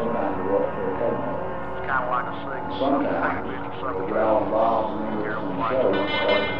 sometimes the It's kind of like a sing. Sometimes, get all involved in the show.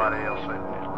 nobody else in this.